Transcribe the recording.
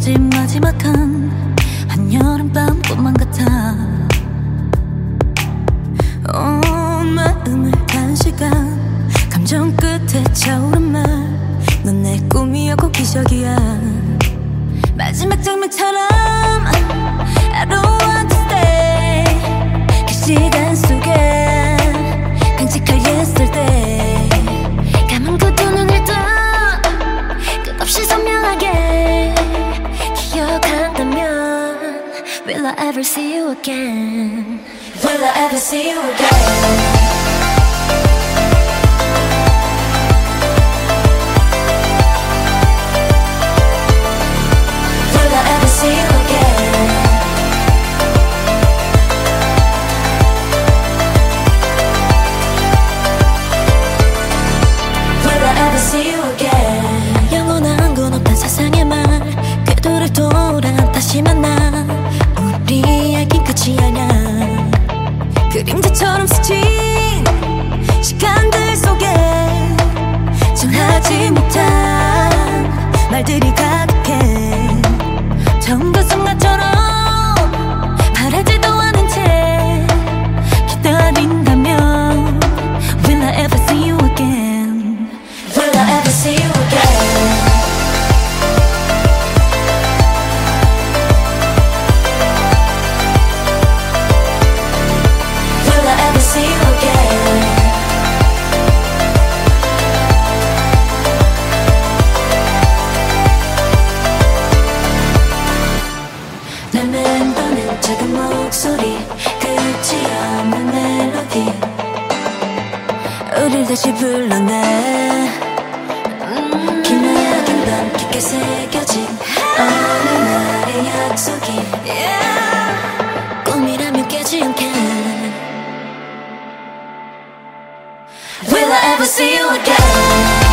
던진 마지막한 한여름밤 꽃만 같아. 온 마음을 간시간 감정 끝에 차오른 말넌 내 꿈이었고 기적이야. 마지막 장면처럼 I don't want to stay 그 시간 속에 Will I ever see you again? Will I ever see you again 끝이 아냐 그림자처럼 스친 시간들 속에 전하지 못한 말들이 가득해. 처음과 순간 작은 목소리 끝이 없는 멜로디. 우릴 다시 불러내. 음, 기나긴 밤 깊게 새겨진 어느 날의 약속이. 꿈이라면 깨지 않게. Will I ever see you again